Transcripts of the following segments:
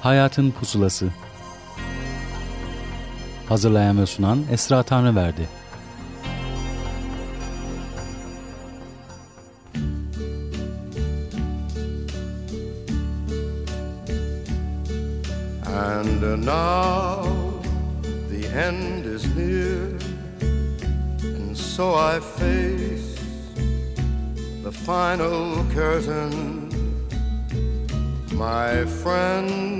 Hayatın Pusulası. Hazırlayan ve sunan Esra Tanrıverdi And now the end is near And so I face the final curtain. My friend,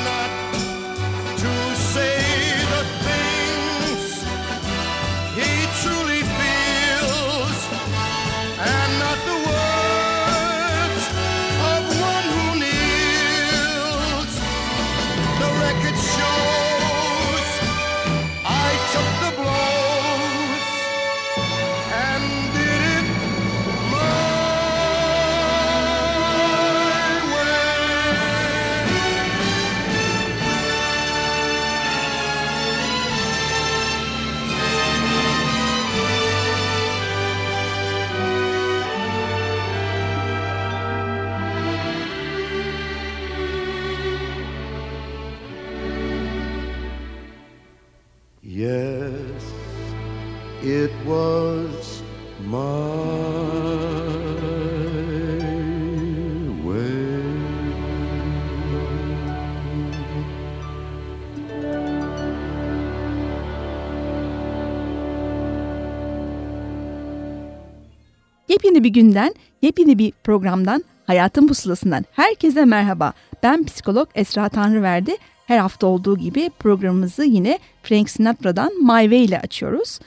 Yepyeni bir günden, yepyeni bir programdan, Hayatın Pusulası'ndan herkese merhaba. Ben psikolog Esra Tanrıverdi. Her hafta olduğu gibi programımızı yine Frank Sinatra'dan My Way ile açıyoruz.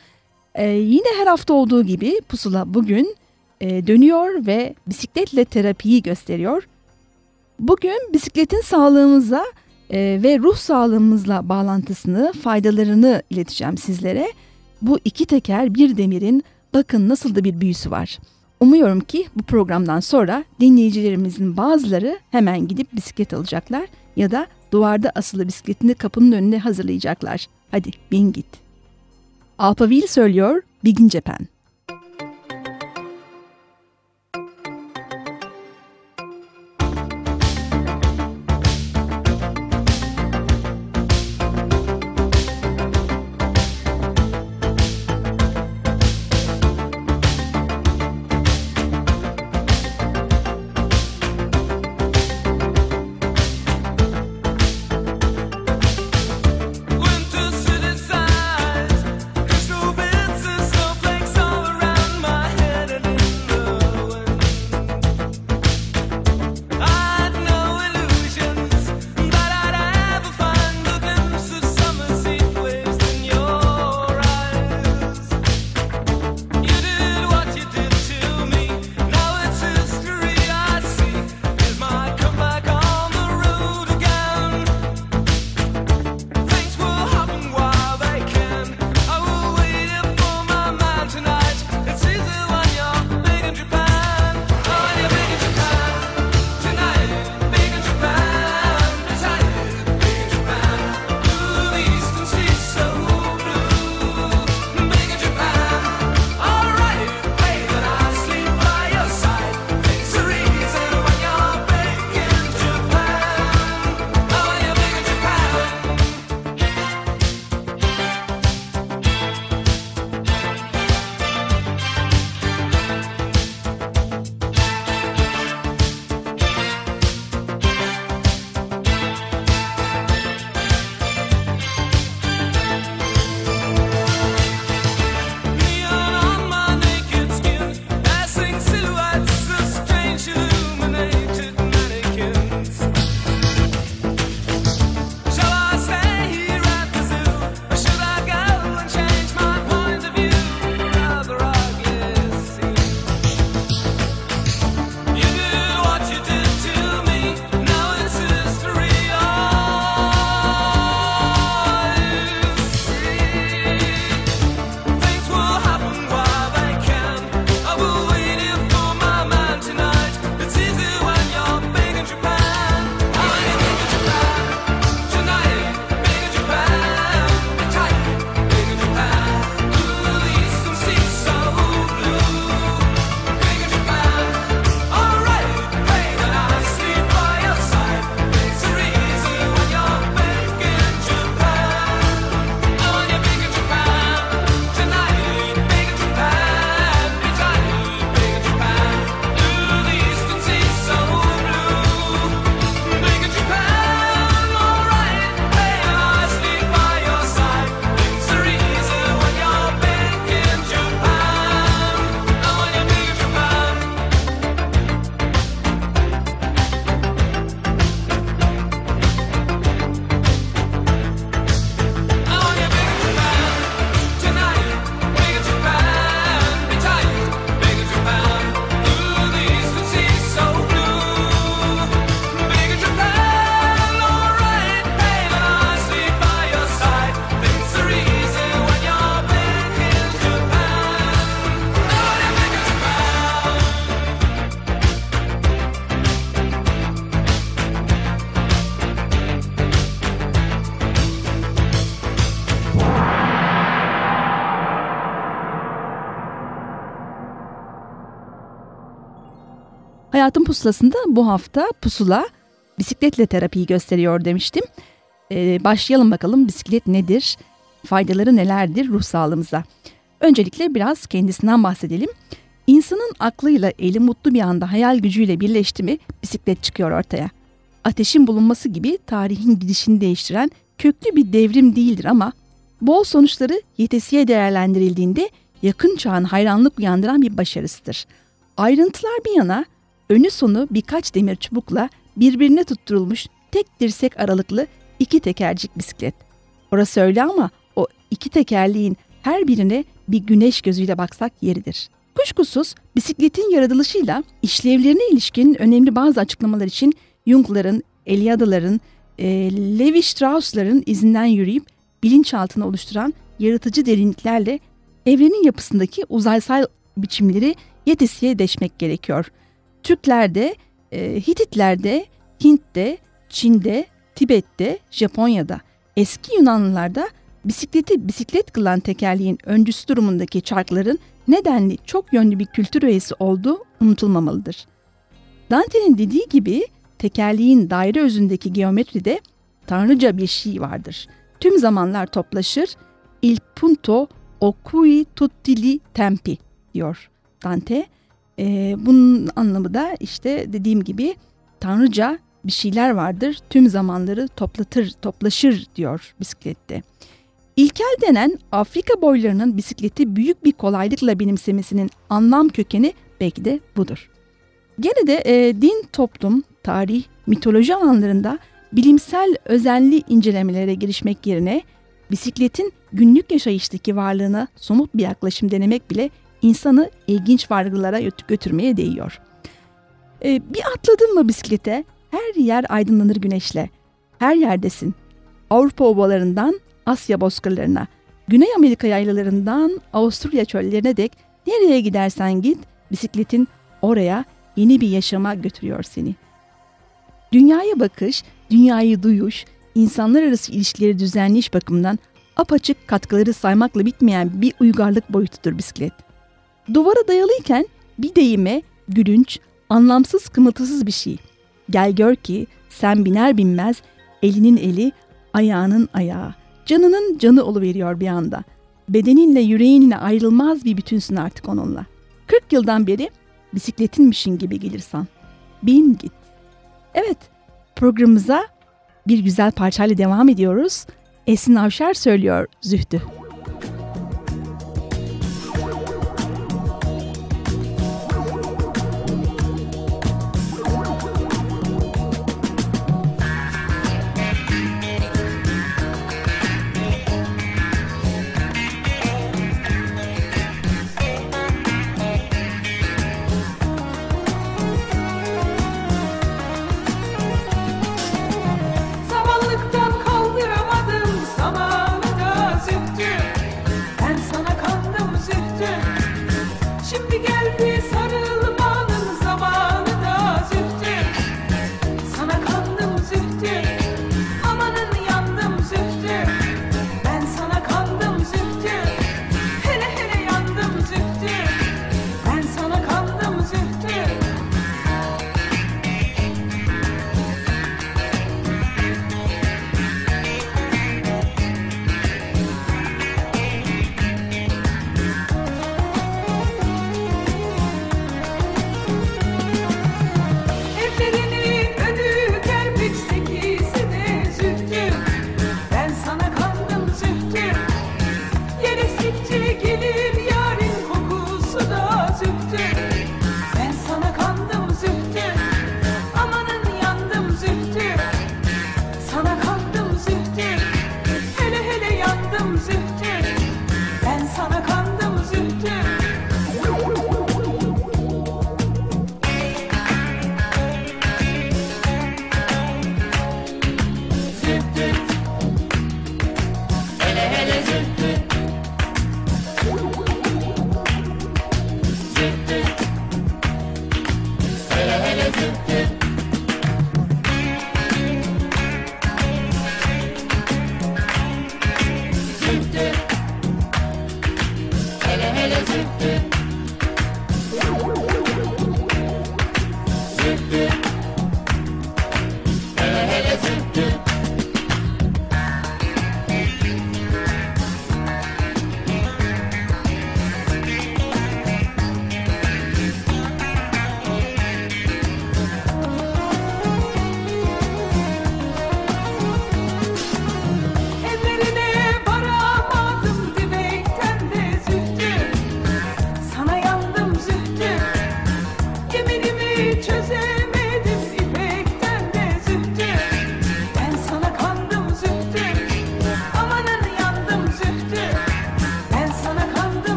Ee, yine her hafta olduğu gibi Pusula bugün e, dönüyor ve bisikletle terapiyi gösteriyor. Bugün bisikletin sağlığımıza e, ve ruh sağlığımızla bağlantısını, faydalarını ileteceğim sizlere. Bu iki teker bir demirin bakın nasıl da bir büyüsü var. Umuyorum ki bu programdan sonra dinleyicilerimizin bazıları hemen gidip bisiklet alacaklar ya da duvarda asılı bisikletini kapının önüne hazırlayacaklar. Hadi bin git. Alpaville söylüyor Bigin Cephen. Hayatın Pusulası'nda bu hafta pusula bisikletle terapiyi gösteriyor demiştim. Ee, başlayalım bakalım bisiklet nedir, faydaları nelerdir ruh sağlığımıza. Öncelikle biraz kendisinden bahsedelim. İnsanın aklıyla eli mutlu bir anda hayal gücüyle birleşti mi bisiklet çıkıyor ortaya. Ateşin bulunması gibi tarihin gidişini değiştiren köklü bir devrim değildir ama bol sonuçları yetesiye değerlendirildiğinde yakın çağın hayranlık uyandıran bir başarısıdır. Ayrıntılar bir yana önü sonu birkaç demir çubukla birbirine tutturulmuş tek dirsek aralıklı iki tekercik bisiklet. Orası öyle ama o iki tekerliğin her birine bir güneş gözüyle baksak yeridir. Kuşkusuz bisikletin yaratılışıyla işlevlerine ilişkin önemli bazı açıklamalar için Jung'ların, Eliadaların, e, Levi Strauss'ların izinden yürüyüp bilinçaltını oluşturan yaratıcı derinliklerle evrenin yapısındaki uzaysal biçimleri yetisiye deşmek gerekiyor. Türklerde, e, Hititlerde, Hint'te, Çin'de, Tibet'te, Japonya'da, eski Yunanlılarda bisikleti bisiklet kılan tekerleğin öncüsü durumundaki çarkların nedenli çok yönlü bir kültür üyesi olduğu unutulmamalıdır. Dante'nin dediği gibi tekerleğin daire özündeki geometride tanrıca bir şey vardır. Tüm zamanlar toplaşır, il punto o cui tutti li tempi diyor Dante. Ee, bunun anlamı da işte dediğim gibi tanrıca bir şeyler vardır. Tüm zamanları toplatır, toplaşır diyor bisiklette. İlkel denen Afrika boylarının bisikleti büyük bir kolaylıkla benimsemesinin anlam kökeni belki de budur. Gene de e, din, toplum, tarih, mitoloji alanlarında bilimsel özenli incelemelere girişmek yerine bisikletin günlük yaşayıştaki varlığına somut bir yaklaşım denemek bile insanı ilginç vargılara götürmeye değiyor. E, bir atladın mı bisiklete her yer aydınlanır güneşle. Her yerdesin. Avrupa obalarından Asya bozkırlarına, Güney Amerika yaylalarından Avusturya çöllerine dek nereye gidersen git bisikletin oraya yeni bir yaşama götürüyor seni. Dünyaya bakış, dünyayı duyuş, insanlar arası ilişkileri düzenleyiş bakımından apaçık katkıları saymakla bitmeyen bir uygarlık boyutudur bisiklet. Duvara dayalıyken bir deyime gülünç, anlamsız kımıltısız bir şey. Gel gör ki sen biner binmez elinin eli, ayağının ayağı. Canının canı oluveriyor bir anda. Bedeninle yüreğinle ayrılmaz bir bütünsün artık onunla. 40 yıldan beri bisikletinmişin gibi gelirsen. Bin git. Evet, programımıza bir güzel parçayla devam ediyoruz. Esin Avşar söylüyor Zühtü.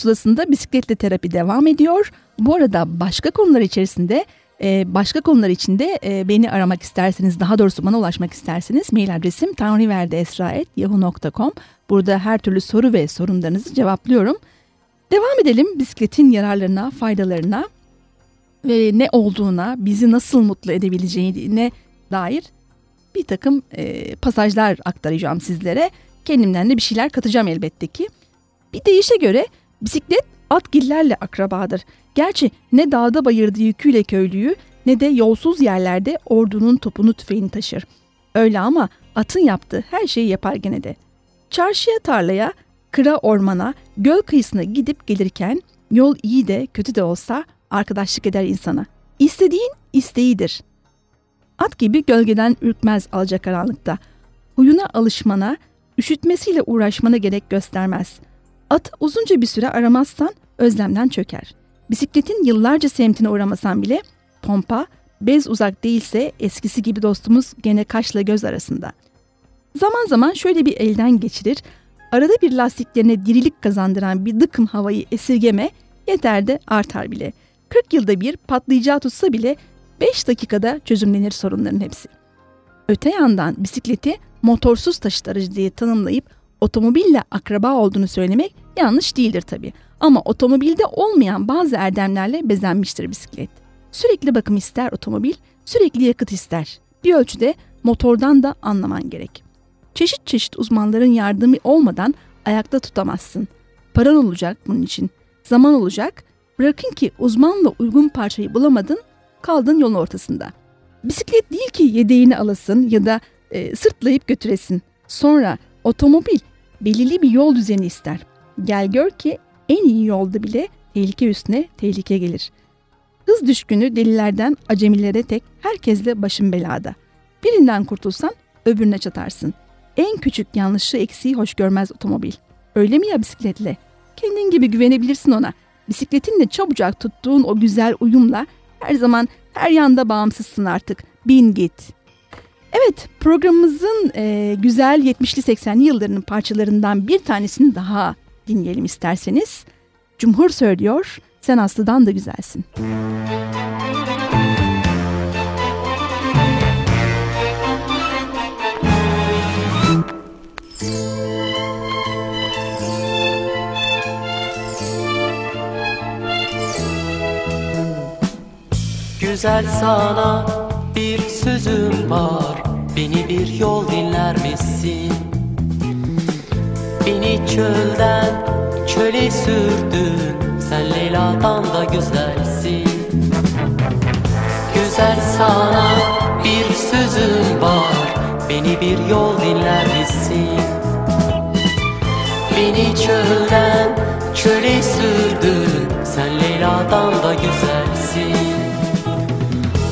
Pusulasında bisikletle terapi devam ediyor. Bu arada başka konular içerisinde e, başka konular içinde e, beni aramak isterseniz daha doğrusu bana ulaşmak isterseniz mail adresim tanrıverdeesra.yahoo.com Burada her türlü soru ve sorunlarınızı cevaplıyorum. Devam edelim bisikletin yararlarına, faydalarına ve ne olduğuna, bizi nasıl mutlu edebileceğine dair bir takım e, pasajlar aktaracağım sizlere. Kendimden de bir şeyler katacağım elbette ki. Bir deyişe göre bisiklet atgillerle akrabadır. Gerçi ne dağda bayırda yüküyle köylüyü ne de yolsuz yerlerde ordunun topunu tüfeğini taşır. Öyle ama atın yaptığı her şeyi yapar gene de. Çarşıya tarlaya, kıra ormana, göl kıyısına gidip gelirken yol iyi de kötü de olsa arkadaşlık eder insana. İstediğin isteğidir. At gibi gölgeden ürkmez alacakaranlıkta. Huyuna alışmana, üşütmesiyle uğraşmana gerek göstermez. Atı uzunca bir süre aramazsan özlemden çöker. Bisikletin yıllarca semtine uğramasan bile pompa, bez uzak değilse eskisi gibi dostumuz gene kaşla göz arasında. Zaman zaman şöyle bir elden geçirir, arada bir lastiklerine dirilik kazandıran bir dıkım havayı esirgeme yeter de artar bile. 40 yılda bir patlayacağı tutsa bile 5 dakikada çözümlenir sorunların hepsi. Öte yandan bisikleti motorsuz taşıt aracı diye tanımlayıp otomobille akraba olduğunu söylemek yanlış değildir tabi. Ama otomobilde olmayan bazı erdemlerle bezenmiştir bisiklet. Sürekli bakım ister otomobil, sürekli yakıt ister. Bir ölçüde motordan da anlaman gerek. Çeşit çeşit uzmanların yardımı olmadan ayakta tutamazsın. Paran olacak bunun için. Zaman olacak. Bırakın ki uzmanla uygun parçayı bulamadın, kaldın yolun ortasında. Bisiklet değil ki yedeğini alasın ya da e, sırtlayıp götüresin. Sonra otomobil belirli bir yol düzeni ister. Gel gör ki en iyi yolda bile tehlike üstüne tehlike gelir. Hız düşkünü delilerden acemilere tek herkesle başın belada. Birinden kurtulsan öbürüne çatarsın. En küçük yanlışı eksiği hoş görmez otomobil. Öyle mi ya bisikletle? Kendin gibi güvenebilirsin ona. Bisikletinle çabucak tuttuğun o güzel uyumla her zaman her yanda bağımsızsın artık. Bin git. Evet programımızın e, güzel 70'li 80'li yıllarının parçalarından bir tanesini daha dinleyelim isterseniz. Cumhur söylüyor, sen Aslı'dan da güzelsin. Güzel sana bir sözüm var Beni bir yol dinler misin? Çölden çöle sürdün Sen Leyla'dan da güzelsin. Güzel sana bir sözüm var. Beni bir yol dinler misin? Beni çölden çöle sürdün Sen Leyla'dan da güzelsin.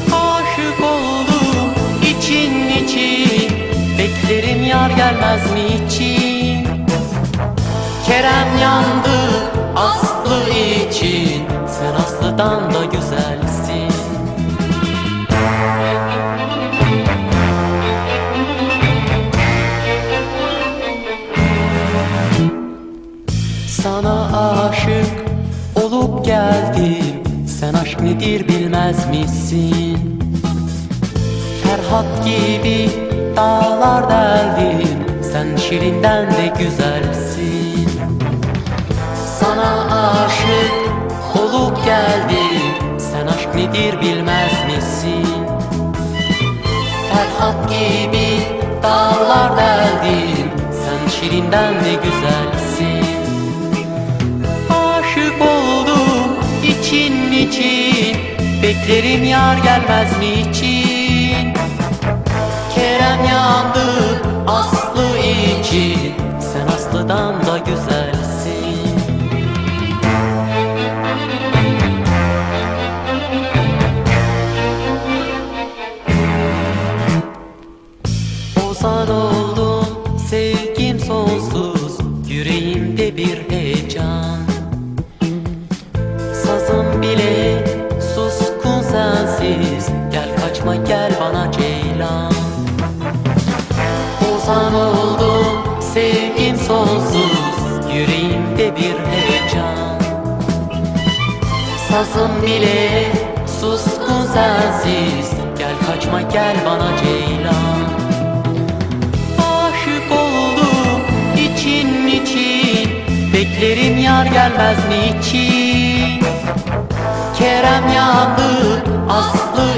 Aşık oldum için için. Beklerim yar gelmez mi için Kerem yandı Aslı için. Sen Aslı'dan da güzelsin. Sana aşık olup geldim. Sen aşk nedir bilmez misin? Ferhat gibi dağlar deldim. Sen şirinden de güzelsin olup geldim Sen aşk nedir bilmez misin? Ferhat gibi dağlar deldim Sen şirinden de güzelsin? Aşık oldum için için. Beklerim yar gelmez mi için? Kerem yandı Aslı için. Sen Aslı'dan da sazım bile suskun sensiz Gel kaçma gel bana ceylan. Aşık oldum için için Beklerim yar gelmez niçin? Kerem yandı Aslı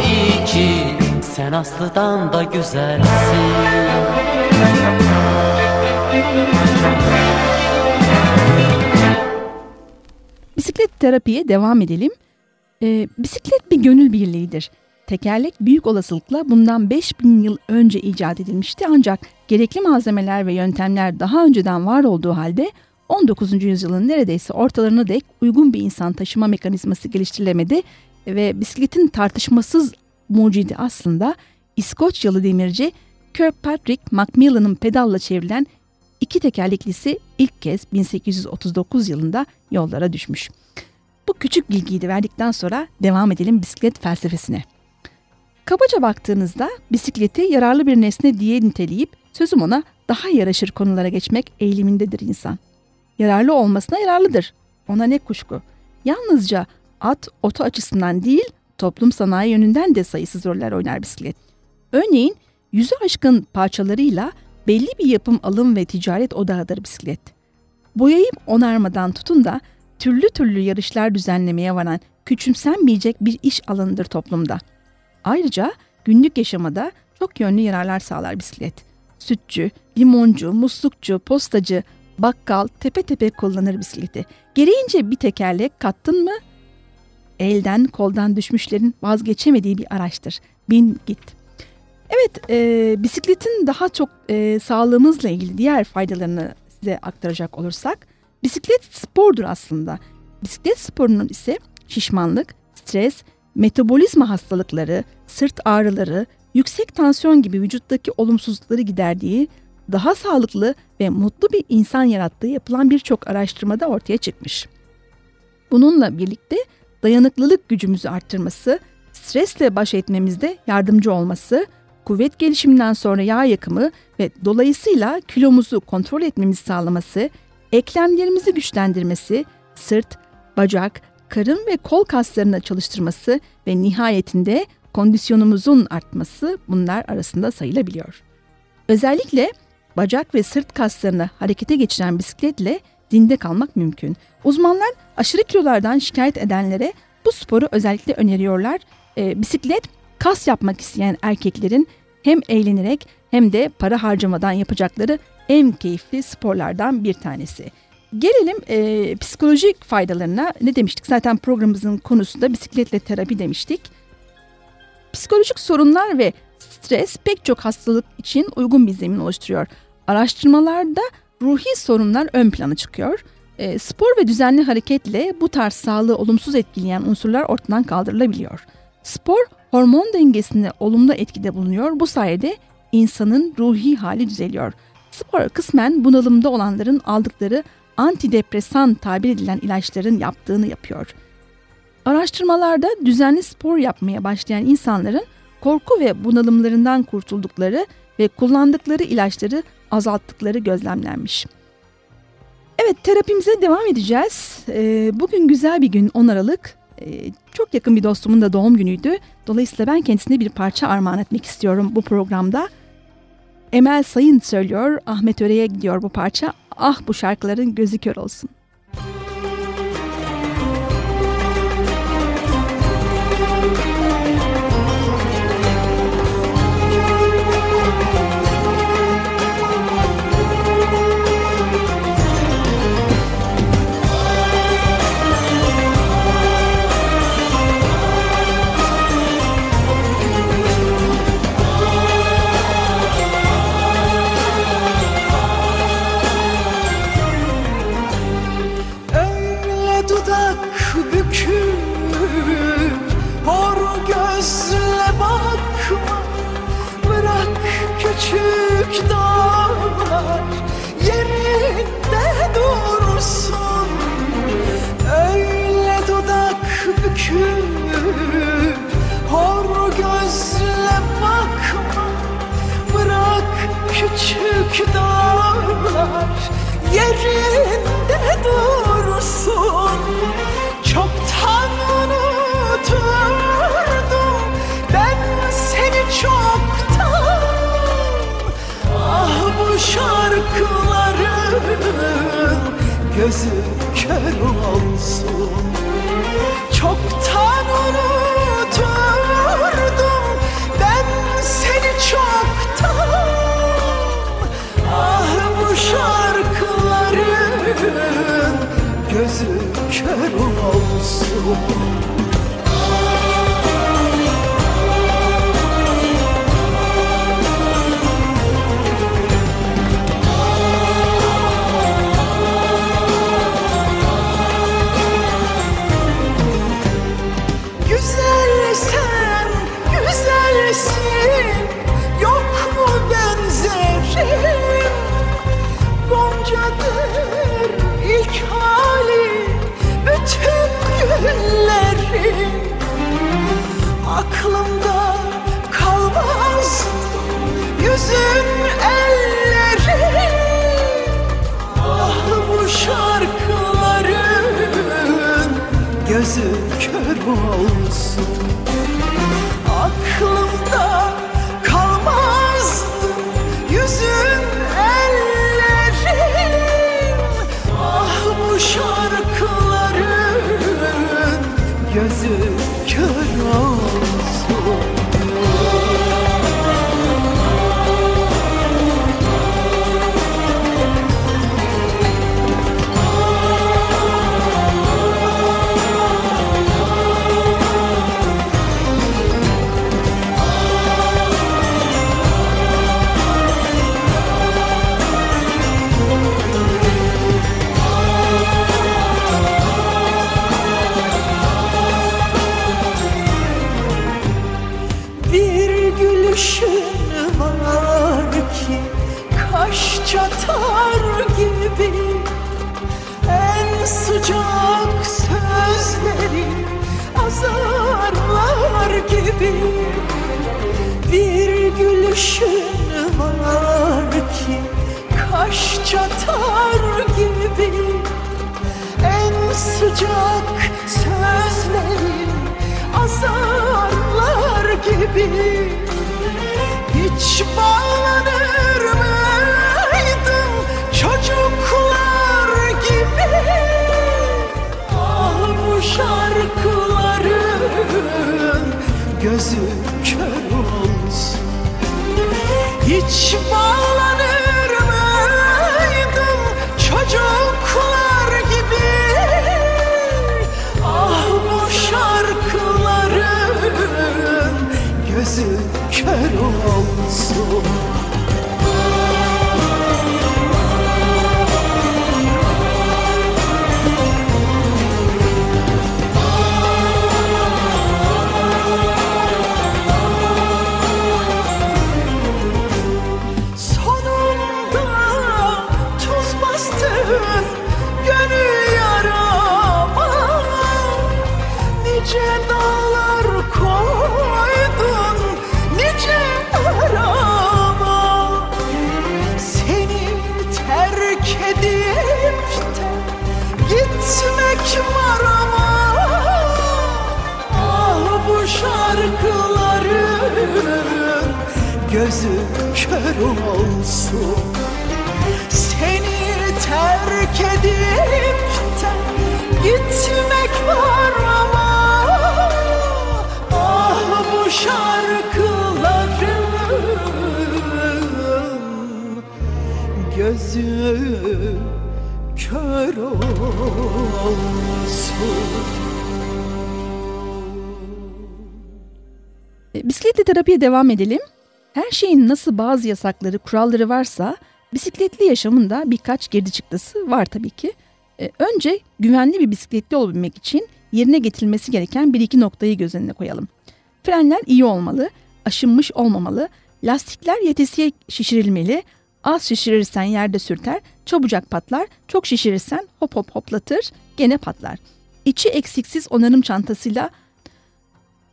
için Sen Aslı'dan da güzelsin. Bisiklet terapiye devam edelim. Ee, bisiklet bir gönül birliğidir. Tekerlek büyük olasılıkla bundan 5000 yıl önce icat edilmişti ancak gerekli malzemeler ve yöntemler daha önceden var olduğu halde 19. yüzyılın neredeyse ortalarına dek uygun bir insan taşıma mekanizması geliştirilemedi ve bisikletin tartışmasız mucidi aslında İskoçyalı demirci Kirkpatrick Macmillan'ın pedalla çevrilen iki tekerleklisi ilk kez 1839 yılında yollara düşmüş. Bu küçük bilgiyi de verdikten sonra devam edelim bisiklet felsefesine. Kabaca baktığınızda bisikleti yararlı bir nesne diye niteleyip sözüm ona daha yaraşır konulara geçmek eğilimindedir insan. Yararlı olmasına yararlıdır. Ona ne kuşku. Yalnızca at, oto açısından değil, toplum sanayi yönünden de sayısız roller oynar bisiklet. Örneğin yüzü aşkın parçalarıyla belli bir yapım alım ve ticaret odağıdır bisiklet. Boyayıp onarmadan tutun da türlü türlü yarışlar düzenlemeye varan küçümsenmeyecek bir iş alanıdır toplumda. Ayrıca günlük yaşamada çok yönlü yararlar sağlar bisiklet. Sütçü, limoncu, muslukçu, postacı, bakkal tepe tepe kullanır bisikleti. Gereğince bir tekerlek kattın mı elden koldan düşmüşlerin vazgeçemediği bir araçtır. Bin git. Evet, e, bisikletin daha çok e, sağlığımızla ilgili diğer faydalarını size aktaracak olursak, bisiklet spordur aslında. Bisiklet sporunun ise şişmanlık, stres, metabolizma hastalıkları, sırt ağrıları, yüksek tansiyon gibi vücuttaki olumsuzlukları giderdiği, daha sağlıklı ve mutlu bir insan yarattığı yapılan birçok araştırmada ortaya çıkmış. Bununla birlikte dayanıklılık gücümüzü arttırması, stresle baş etmemizde yardımcı olması, kuvvet gelişiminden sonra yağ yakımı ve dolayısıyla kilomuzu kontrol etmemizi sağlaması, eklemlerimizi güçlendirmesi, sırt, bacak, karın ve kol kaslarını çalıştırması ve nihayetinde kondisyonumuzun artması bunlar arasında sayılabiliyor. Özellikle bacak ve sırt kaslarını harekete geçiren bisikletle zinde kalmak mümkün. Uzmanlar aşırı kilolardan şikayet edenlere bu sporu özellikle öneriyorlar. E, bisiklet kas yapmak isteyen erkeklerin hem eğlenerek hem de para harcamadan yapacakları en keyifli sporlardan bir tanesi. Gelelim e, psikolojik faydalarına. Ne demiştik? Zaten programımızın konusunda bisikletle terapi demiştik. Psikolojik sorunlar ve stres pek çok hastalık için uygun bir zemin oluşturuyor. Araştırmalarda ruhi sorunlar ön plana çıkıyor. E, spor ve düzenli hareketle bu tarz sağlığı olumsuz etkileyen unsurlar ortadan kaldırılabiliyor. Spor hormon dengesine olumlu etkide bulunuyor. Bu sayede insanın ruhi hali düzeliyor. Spor kısmen bunalımda olanların aldıkları antidepresan tabir edilen ilaçların yaptığını yapıyor. Araştırmalarda düzenli spor yapmaya başlayan insanların korku ve bunalımlarından kurtuldukları ve kullandıkları ilaçları azalttıkları gözlemlenmiş. Evet terapimize devam edeceğiz. Ee, bugün güzel bir gün 10 Aralık. Ee, çok yakın bir dostumun da doğum günüydü. Dolayısıyla ben kendisine bir parça armağan etmek istiyorum bu programda. Emel Sayın söylüyor, Ahmet Öre'ye gidiyor bu parça. Ah bu şarkıların gözü kör olsun. dağlar yerinde dursun. Çoktan unuturdum ben seni çoktan. Ah bu şarkıların gözü kör olsun. Çoktan unuturdum kör olsun kör gibi Bir gülüşün var ki kaş çatar gibi. En sıcak sözlerin azarlar gibi. Hiç bağlanır mıydım gözü kör olsun. Hiç bağlanır mıydım çocuklar gibi? Ah bu şarkıların gözü kör olsun kör olsun. Seni terk edip de gitmek var ama Ah bu şarkıların gözü kör olsun. Bisikletle terapiye devam edelim. Her şeyin nasıl bazı yasakları, kuralları varsa bisikletli yaşamında birkaç girdi çıktısı var tabii ki. E, önce güvenli bir bisikletli olabilmek için yerine getirilmesi gereken bir iki noktayı göz önüne koyalım. Frenler iyi olmalı, aşınmış olmamalı, lastikler yetesiye şişirilmeli, az şişirirsen yerde sürter, çabucak patlar, çok şişirirsen hop hop hoplatır, gene patlar. İçi eksiksiz onarım çantasıyla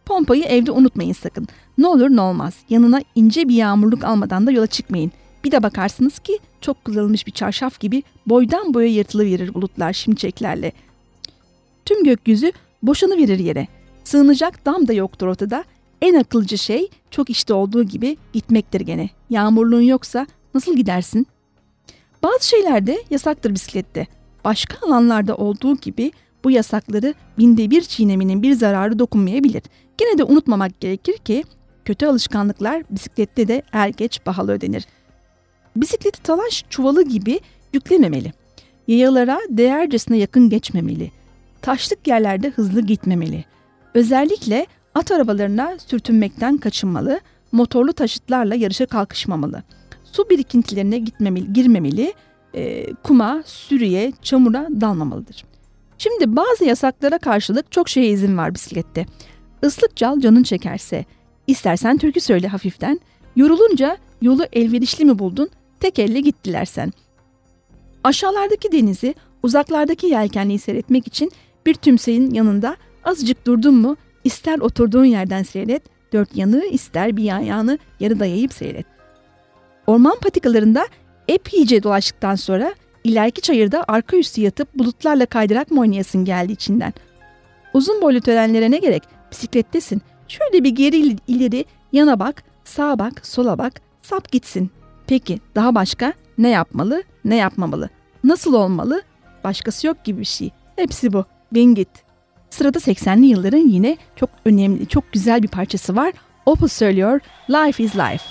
Pompayı evde unutmayın sakın. Ne olur ne olmaz. Yanına ince bir yağmurluk almadan da yola çıkmayın. Bir de bakarsınız ki çok kullanılmış bir çarşaf gibi boydan boya yırtılıverir bulutlar şimşeklerle. Tüm gökyüzü boşanıverir yere. Sığınacak dam da yoktur ortada. En akılcı şey çok işte olduğu gibi gitmektir gene. Yağmurluğun yoksa nasıl gidersin? Bazı şeyler de yasaktır bisiklette. başka alanlarda olduğu gibi bu yasakları binde bir çiğnemenin bir zararı dokunmayabilir. Gene de unutmamak gerekir ki kötü alışkanlıklar bisiklette de er geç pahalı ödenir. Bisikleti talaş çuvalı gibi yüklememeli. Yayalara değercesine yakın geçmemeli. Taşlık yerlerde hızlı gitmemeli. Özellikle at arabalarına sürtünmekten kaçınmalı, motorlu taşıtlarla yarışa kalkışmamalı. Su birikintilerine gitmemeli, girmemeli, e, kuma, sürüye, çamura dalmamalıdır. Şimdi bazı yasaklara karşılık çok şeye izin var bisiklette. Islık çal canın çekerse, istersen türkü söyle hafiften, yorulunca yolu elverişli mi buldun, tek elle git dilersen. Aşağılardaki denizi, uzaklardaki yelkenliği seyretmek için bir tümseyin yanında azıcık durdun mu, ister oturduğun yerden seyret, dört yanı ister bir ayağını yarı dayayıp seyret. Orman patikalarında epeyce dolaştıktan sonra ileriki çayırda arka üstü yatıp bulutlarla kaydırak mı oynayasın geldi içinden. Uzun boylu törenlere ne gerek? Bisiklettesin. Şöyle bir geri ileri yana bak, sağa bak, sola bak, sap gitsin. Peki daha başka ne yapmalı, ne yapmamalı? Nasıl olmalı? Başkası yok gibi bir şey. Hepsi bu. Bin git. Sırada 80'li yılların yine çok önemli, çok güzel bir parçası var. Opus söylüyor Life is Life.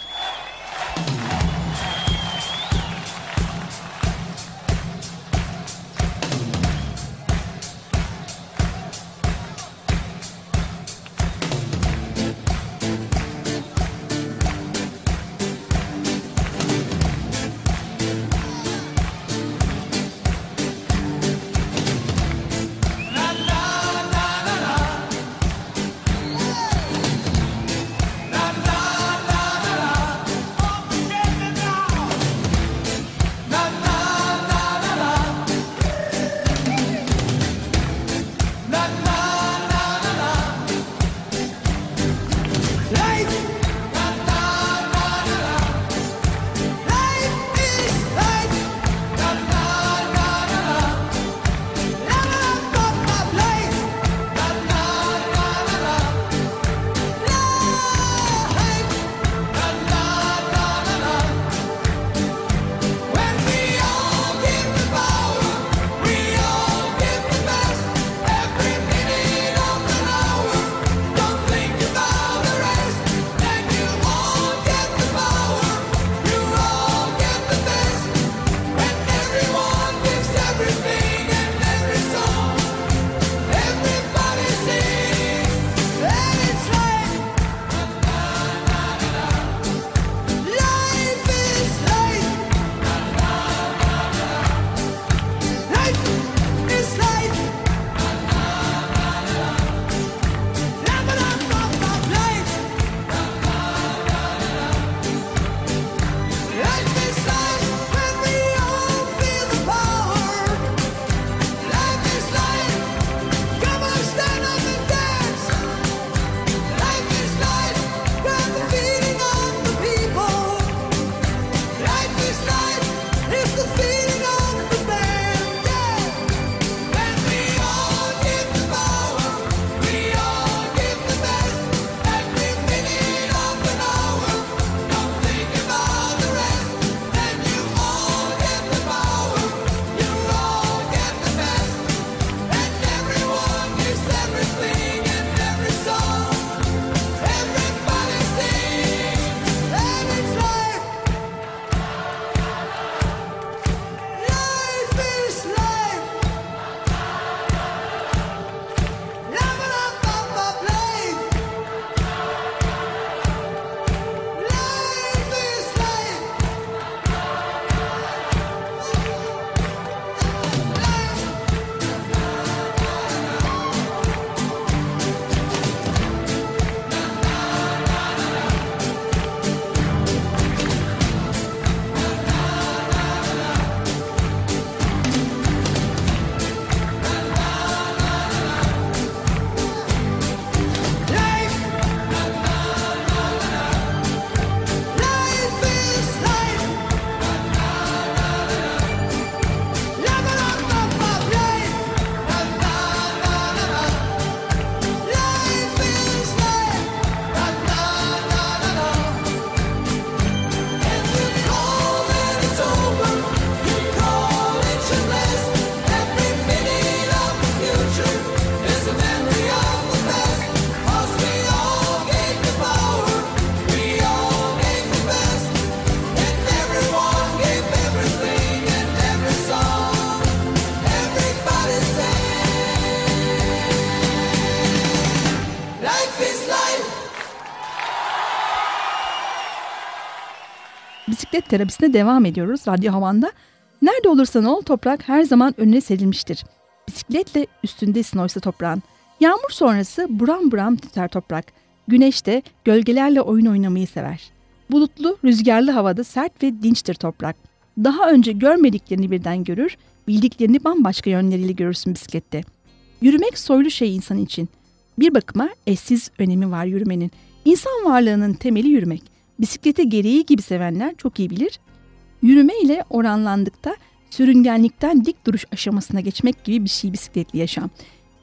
Bisiklet terapisine devam ediyoruz Radyo Havan'da. Nerede olursan ol toprak her zaman önüne serilmiştir. Bisikletle üstündesin oysa toprağın. Yağmur sonrası buram buram tüter toprak. Güneşte gölgelerle oyun oynamayı sever. Bulutlu, rüzgarlı havada sert ve dinçtir toprak. Daha önce görmediklerini birden görür, bildiklerini bambaşka yönleriyle görürsün bisiklette. Yürümek soylu şey insan için. Bir bakıma eşsiz önemi var yürümenin. İnsan varlığının temeli yürümek. Bisiklete gereği gibi sevenler çok iyi bilir. Yürüme ile oranlandıkta sürüngenlikten dik duruş aşamasına geçmek gibi bir şey bisikletli yaşam.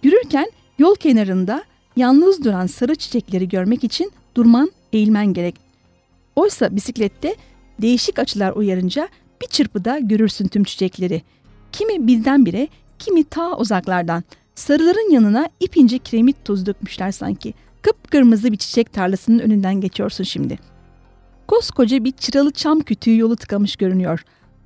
Yürürken yol kenarında yalnız duran sarı çiçekleri görmek için durman, eğilmen gerek. Oysa bisiklette değişik açılar uyarınca bir çırpıda görürsün tüm çiçekleri. Kimi birdenbire, kimi ta uzaklardan. Sarıların yanına ipince kiremit tozu dökmüşler sanki. Kıpkırmızı bir çiçek tarlasının önünden geçiyorsun şimdi. Koskoca bir çıralı çam kütüğü yolu tıkamış görünüyor.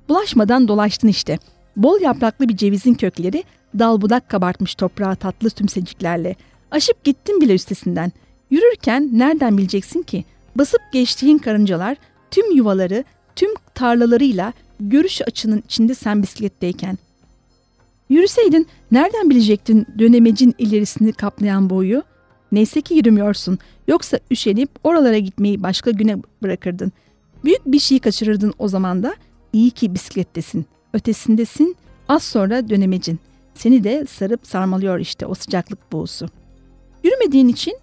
Bulaşmadan dolaştın işte. Bol yapraklı bir cevizin kökleri dal budak kabartmış toprağa tatlı tümseciklerle. Aşıp gittin bile üstesinden. Yürürken nereden bileceksin ki? Basıp geçtiğin karıncalar tüm yuvaları, tüm tarlalarıyla görüş açının içinde sen bisikletteyken. Yürüseydin nereden bilecektin dönemecin ilerisini kaplayan boyu? Neyse ki yürümüyorsun. Yoksa üşenip oralara gitmeyi başka güne bırakırdın. Büyük bir şey kaçırırdın o zaman da. İyi ki bisiklettesin. Ötesindesin. Az sonra dönemecin. Seni de sarıp sarmalıyor işte o sıcaklık boğusu. Yürümediğin için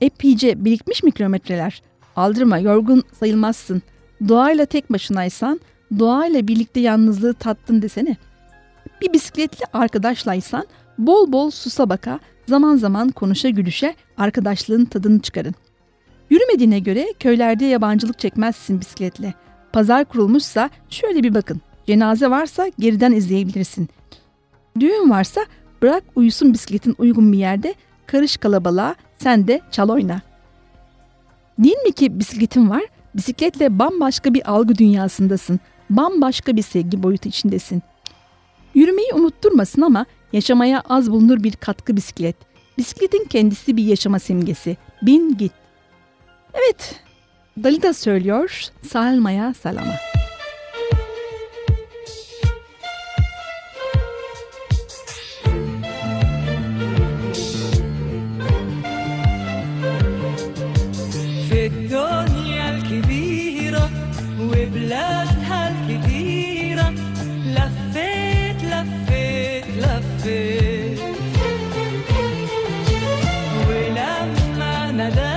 epeyce birikmiş mi kilometreler? Aldırma yorgun sayılmazsın. Doğayla tek başınaysan, doğayla birlikte yalnızlığı tattın desene. Bir bisikletli arkadaşlaysan bol bol susa baka, zaman zaman konuşa gülüşe arkadaşlığın tadını çıkarın. Yürümediğine göre köylerde yabancılık çekmezsin bisikletle. Pazar kurulmuşsa şöyle bir bakın. Cenaze varsa geriden izleyebilirsin. Düğün varsa bırak uyusun bisikletin uygun bir yerde, karış kalabalığa sen de çal oyna. Değil mi ki bisikletin var? Bisikletle bambaşka bir algı dünyasındasın. Bambaşka bir sevgi boyutu içindesin. Yürümeyi unutturmasın ama yaşamaya az bulunur bir katkı bisiklet. Bisikletin kendisi bir yaşama simgesi. Bin git. Evet, Dalida söylüyor, salmaya salama. neden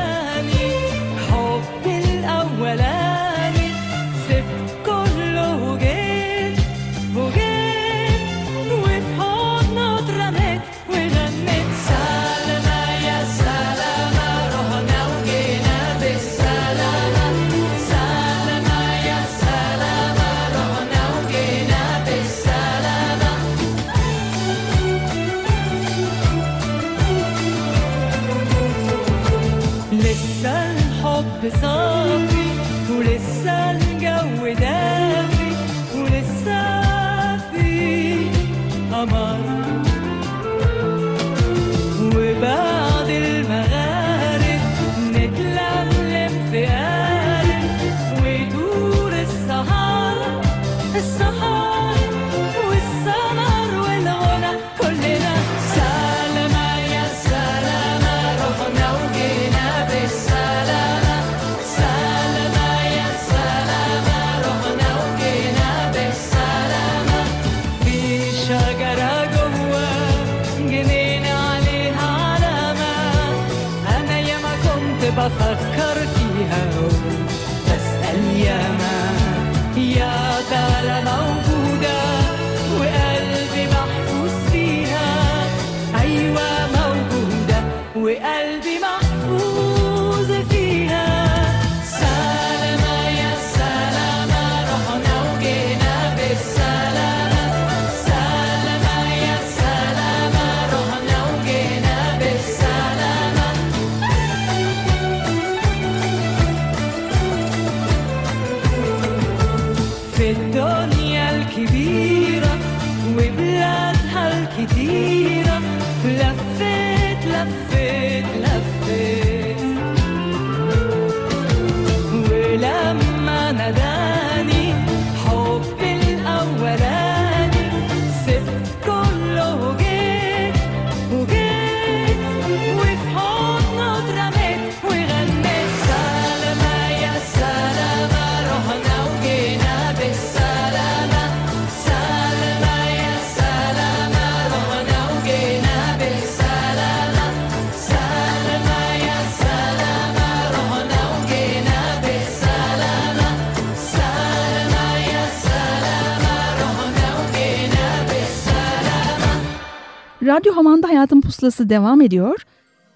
Radyo Havan'da Hayatın Pusulası devam ediyor.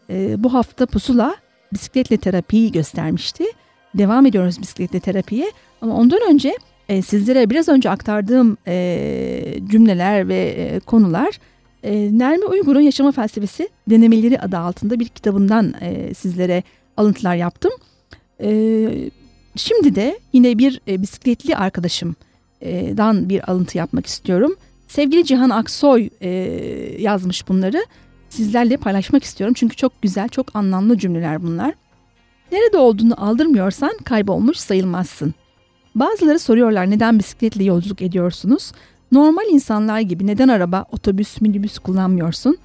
Ee, bu hafta Pusula bisikletle terapiyi göstermişti. Devam ediyoruz bisikletle terapiye. Ama ondan önce e, sizlere biraz önce aktardığım e, cümleler ve e, konular e, Nermi Uygur'un Yaşama Felsefesi Denemeleri adı altında bir kitabından e, sizlere alıntılar yaptım. E, şimdi de yine bir e, bisikletli arkadaşımdan bir alıntı yapmak istiyorum. Sevgili Cihan Aksoy e, yazmış bunları. Sizlerle paylaşmak istiyorum çünkü çok güzel, çok anlamlı cümleler bunlar. Nerede olduğunu aldırmıyorsan kaybolmuş sayılmazsın. Bazıları soruyorlar neden bisikletle yolculuk ediyorsunuz? Normal insanlar gibi neden araba, otobüs, minibüs kullanmıyorsun?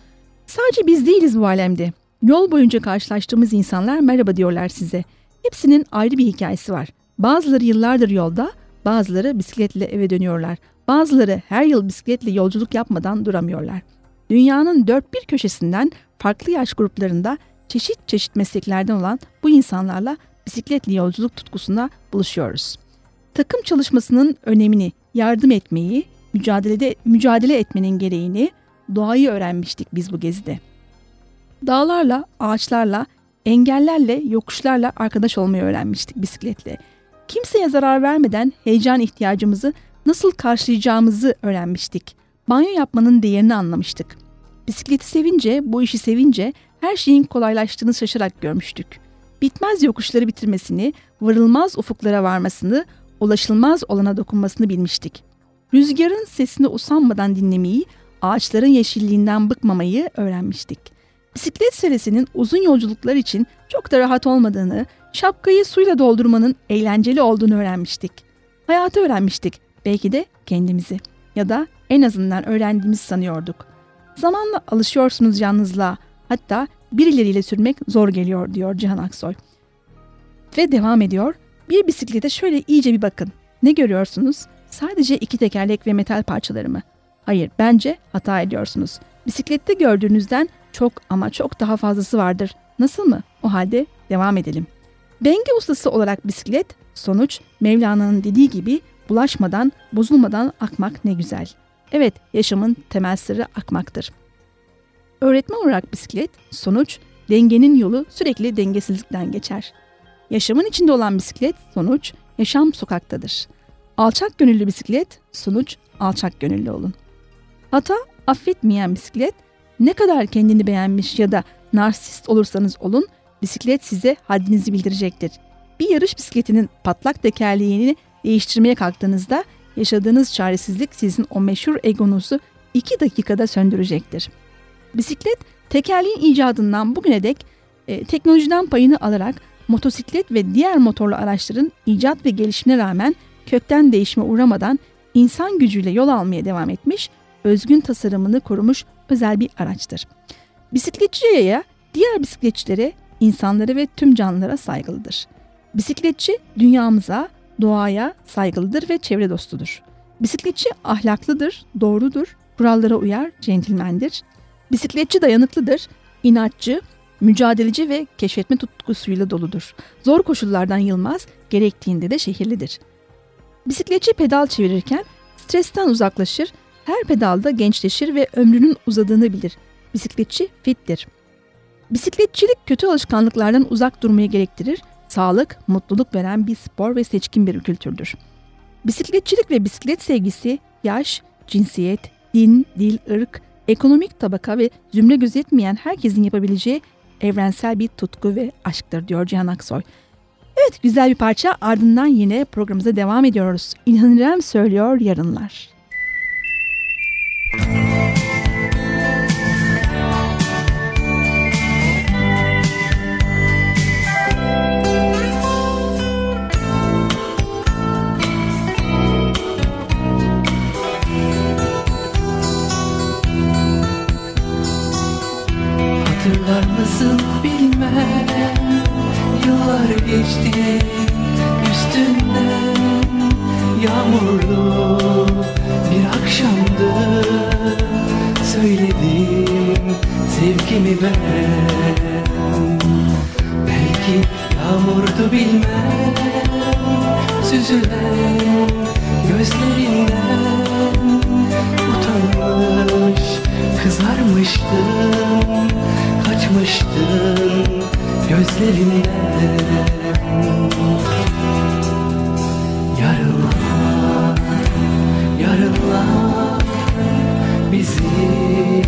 Sadece biz değiliz bu alemde. Yol boyunca karşılaştığımız insanlar merhaba diyorlar size. Hepsinin ayrı bir hikayesi var. Bazıları yıllardır yolda, bazıları bisikletle eve dönüyorlar. Bazıları her yıl bisikletle yolculuk yapmadan duramıyorlar. Dünyanın dört bir köşesinden farklı yaş gruplarında çeşit çeşit mesleklerden olan bu insanlarla bisikletli yolculuk tutkusunda buluşuyoruz. Takım çalışmasının önemini, yardım etmeyi, mücadelede mücadele etmenin gereğini, doğayı öğrenmiştik biz bu gezide. Dağlarla, ağaçlarla, engellerle, yokuşlarla arkadaş olmayı öğrenmiştik bisikletle. Kimseye zarar vermeden heyecan ihtiyacımızı nasıl karşılayacağımızı öğrenmiştik. Banyo yapmanın değerini anlamıştık. Bisikleti sevince, bu işi sevince her şeyin kolaylaştığını şaşarak görmüştük. Bitmez yokuşları bitirmesini, varılmaz ufuklara varmasını, ulaşılmaz olana dokunmasını bilmiştik. Rüzgarın sesini usanmadan dinlemeyi, ağaçların yeşilliğinden bıkmamayı öğrenmiştik. Bisiklet serisinin uzun yolculuklar için çok da rahat olmadığını, şapkayı suyla doldurmanın eğlenceli olduğunu öğrenmiştik. Hayatı öğrenmiştik, belki de kendimizi ya da en azından öğrendiğimizi sanıyorduk. Zamanla alışıyorsunuz yalnızlığa, hatta birileriyle sürmek zor geliyor diyor Cihan Aksoy. Ve devam ediyor. Bir bisiklete şöyle iyice bir bakın. Ne görüyorsunuz? Sadece iki tekerlek ve metal parçaları mı? Hayır, bence hata ediyorsunuz. Bisiklette gördüğünüzden çok ama çok daha fazlası vardır. Nasıl mı? O halde devam edelim. Denge ustası olarak bisiklet, sonuç Mevlana'nın dediği gibi bulaşmadan, bozulmadan akmak ne güzel. Evet, yaşamın temel sırrı akmaktır. Öğretmen olarak bisiklet, sonuç dengenin yolu sürekli dengesizlikten geçer. Yaşamın içinde olan bisiklet, sonuç yaşam sokaktadır. Alçak gönüllü bisiklet, sonuç alçak gönüllü olun. Hata affetmeyen bisiklet, ne kadar kendini beğenmiş ya da narsist olursanız olun, bisiklet size haddinizi bildirecektir. Bir yarış bisikletinin patlak tekerleğini değiştirmeye kalktığınızda yaşadığınız çaresizlik sizin o meşhur egonuzu iki dakikada söndürecektir. Bisiklet tekerleğin icadından bugüne dek e, teknolojiden payını alarak motosiklet ve diğer motorlu araçların icat ve gelişimine rağmen kökten değişime uğramadan insan gücüyle yol almaya devam etmiş, özgün tasarımını korumuş özel bir araçtır. Bisikletçi yaya diğer bisikletçilere, insanlara ve tüm canlılara saygılıdır. Bisikletçi dünyamıza, doğaya saygılıdır ve çevre dostudur. Bisikletçi ahlaklıdır, doğrudur, kurallara uyar, centilmendir. Bisikletçi dayanıklıdır, inatçı, mücadeleci ve keşfetme tutkusuyla doludur. Zor koşullardan yılmaz, gerektiğinde de şehirlidir. Bisikletçi pedal çevirirken stresten uzaklaşır, her pedalda gençleşir ve ömrünün uzadığını bilir. Bisikletçi fittir. Bisikletçilik kötü alışkanlıklardan uzak durmayı gerektirir, sağlık, mutluluk veren bir spor ve seçkin bir kültürdür. Bisikletçilik ve bisiklet sevgisi yaş, cinsiyet, din, dil, ırk, ekonomik tabaka ve zümre gözetmeyen herkesin yapabileceği evrensel bir tutku ve aşktır diyor Cihan Aksoy. Evet güzel bir parça ardından yine programımıza devam ediyoruz. İnanırım söylüyor yarınlar. Hatırlar mısın bilmem. Yıllar geçti üstünden Yağmurlu bir akşamdı. Söyledim sevgimi ben. Belki yağmurdu bilmem. Süzülen gözlerinden Utanmış kızarmış gözlerinden Yarınlar, yarınlar bizim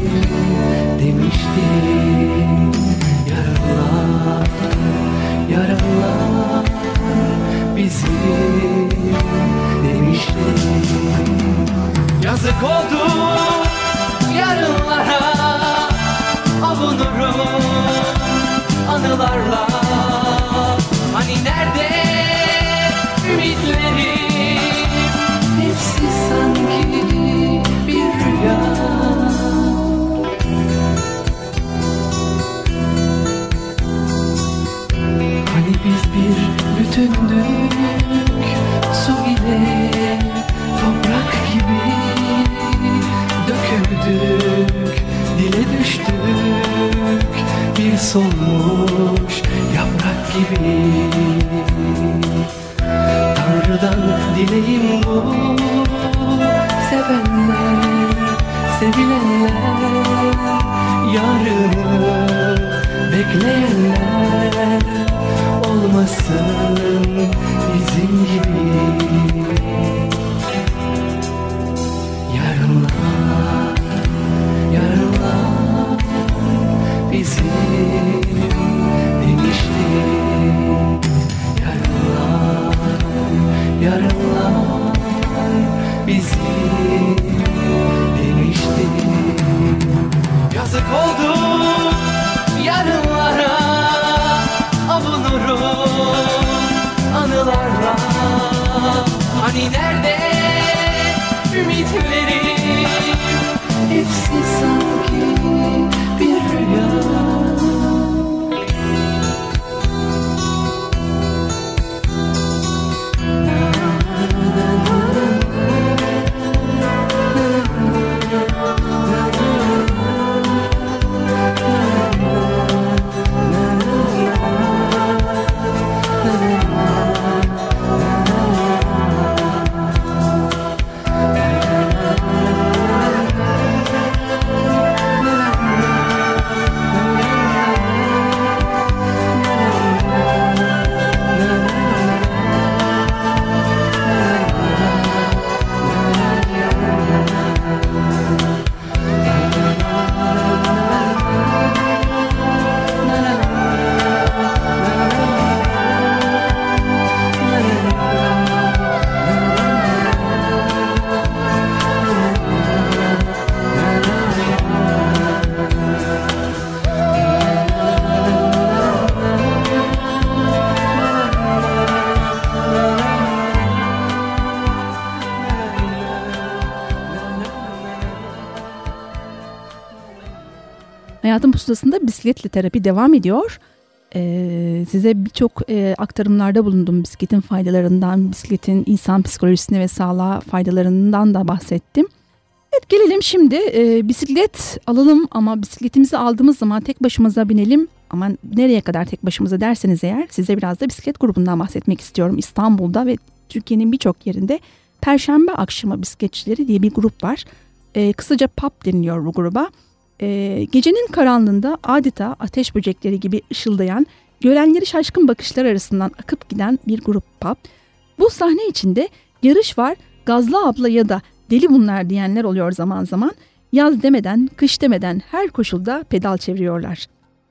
demişti Yarınlar, yarınlar bizim demişti Yazık oldu anılarla Hani nerede solmuş yaprak gibi. Tanrı'dan dileğim bu. Sevenler, sevilenler Yarını bekleyenler Olmasın bizim gibi bizim demişti Yarınlar, yarınlar bizim Hayatın Pusulası'nda bisikletle terapi devam ediyor. Ee, size birçok e, aktarımlarda bulundum bisikletin faydalarından, bisikletin insan psikolojisine ve sağlığa faydalarından da bahsettim. Evet gelelim şimdi e, bisiklet alalım ama bisikletimizi aldığımız zaman tek başımıza binelim. Ama nereye kadar tek başımıza derseniz eğer size biraz da bisiklet grubundan bahsetmek istiyorum. İstanbul'da ve Türkiye'nin birçok yerinde Perşembe akşamı bisikletçileri diye bir grup var. E, kısaca PAP deniliyor bu gruba. E, gecenin karanlığında adeta ateş böcekleri gibi ışıldayan, görenleri şaşkın bakışlar arasından akıp giden bir grup PAP. Bu sahne içinde yarış var, gazlı abla ya da deli bunlar diyenler oluyor zaman zaman. Yaz demeden, kış demeden her koşulda pedal çeviriyorlar.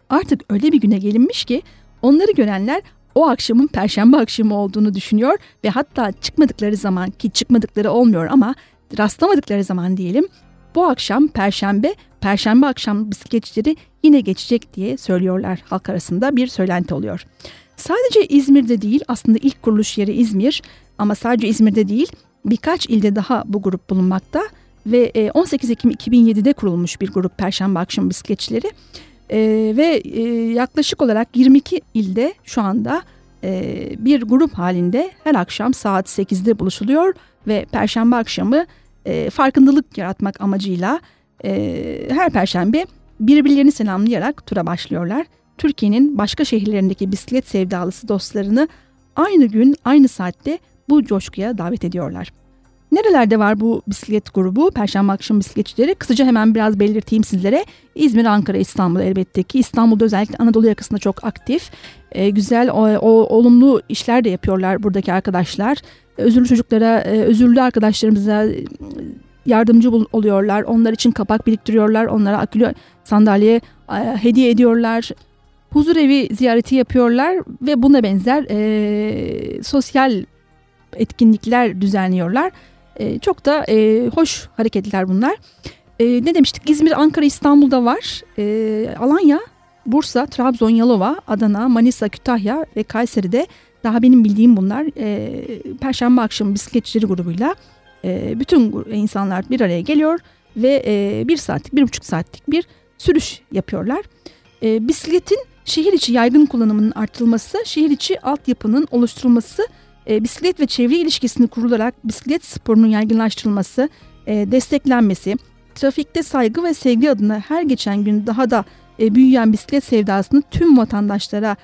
Artık öyle bir güne gelinmiş ki onları görenler o akşamın perşembe akşamı olduğunu düşünüyor ve hatta çıkmadıkları zaman ki çıkmadıkları olmuyor ama rastlamadıkları zaman diyelim bu akşam perşembe, perşembe akşam bisikletçileri yine geçecek diye söylüyorlar halk arasında bir söylenti oluyor. Sadece İzmir'de değil aslında ilk kuruluş yeri İzmir ama sadece İzmir'de değil birkaç ilde daha bu grup bulunmakta ve 18 Ekim 2007'de kurulmuş bir grup Perşembe akşam bisikletçileri e, ve e, yaklaşık olarak 22 ilde şu anda e, bir grup halinde her akşam saat 8'de buluşuluyor ve Perşembe akşamı e, farkındalık yaratmak amacıyla e, her perşembe birbirlerini selamlayarak tura başlıyorlar. Türkiye'nin başka şehirlerindeki bisiklet sevdalısı dostlarını aynı gün aynı saatte bu coşkuya davet ediyorlar. Nerelerde var bu bisiklet grubu? Perşembe akşam bisikletçileri. Kısaca hemen biraz belirteyim sizlere. İzmir, Ankara, İstanbul elbette ki. İstanbul'da özellikle Anadolu yakasında çok aktif. Ee, güzel, o, o, olumlu işler de yapıyorlar buradaki arkadaşlar. Özürlü çocuklara, e, özürlü arkadaşlarımıza e, yardımcı oluyorlar. Onlar için kapak biriktiriyorlar. Onlara akülü sandalye e, hediye ediyorlar. Huzur evi ziyareti yapıyorlar ve buna benzer e, sosyal etkinlikler düzenliyorlar. E, çok da e, hoş hareketler bunlar. E, ne demiştik? İzmir, Ankara, İstanbul'da var. E, Alanya, Bursa, Trabzon, Yalova, Adana, Manisa, Kütahya ve Kayseri'de daha benim bildiğim bunlar. E, Perşembe akşamı bisikletçileri grubuyla e, bütün insanlar bir araya geliyor ve e, bir saatlik, bir buçuk saatlik bir sürüş yapıyorlar. E, bisikletin şehir içi yaygın kullanımının artırılması, şehir içi altyapının oluşturulması, e, bisiklet ve çevre ilişkisini kurularak bisiklet sporunun yaygınlaştırılması, e, desteklenmesi, trafikte saygı ve sevgi adına her geçen gün daha da e, büyüyen bisiklet sevdasını tüm vatandaşlara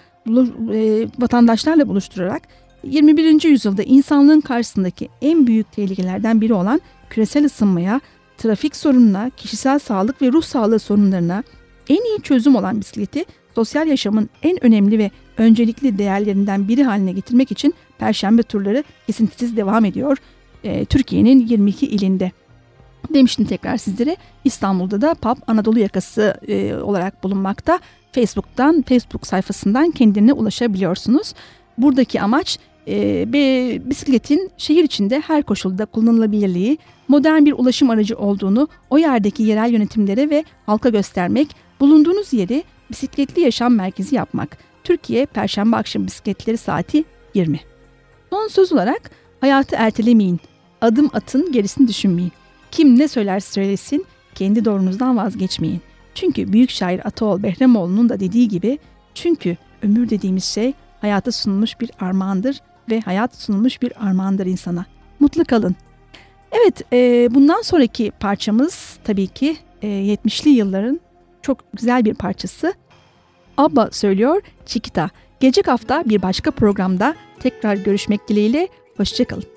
e, vatandaşlarla buluşturarak 21. yüzyılda insanlığın karşısındaki en büyük tehlikelerden biri olan küresel ısınmaya, trafik sorununa, kişisel sağlık ve ruh sağlığı sorunlarına en iyi çözüm olan bisikleti sosyal yaşamın en önemli ve öncelikli değerlerinden biri haline getirmek için Perşembe turları kesintisiz devam ediyor. Ee, Türkiye'nin 22 ilinde. Demiştim tekrar sizlere İstanbul'da da PAP Anadolu yakası e, olarak bulunmakta. Facebook'tan, Facebook sayfasından kendine ulaşabiliyorsunuz. Buradaki amaç e, bisikletin şehir içinde her koşulda kullanılabilirliği, modern bir ulaşım aracı olduğunu o yerdeki yerel yönetimlere ve halka göstermek, bulunduğunuz yeri bisikletli yaşam merkezi yapmak. Türkiye Perşembe akşam bisikletleri saati 20. Son söz olarak hayatı ertelemeyin. Adım atın gerisini düşünmeyin. Kim ne söylerse söylesin kendi doğrunuzdan vazgeçmeyin. Çünkü büyük şair Ataol Behramoğlu'nun da dediği gibi çünkü ömür dediğimiz şey hayata sunulmuş bir armağandır ve hayat sunulmuş bir armağandır insana. Mutlu kalın. Evet e, bundan sonraki parçamız tabii ki e, 70'li yılların çok güzel bir parçası. Abba söylüyor Chiquita. Gelecek hafta bir başka programda tekrar görüşmek dileğiyle. Hoşçakalın.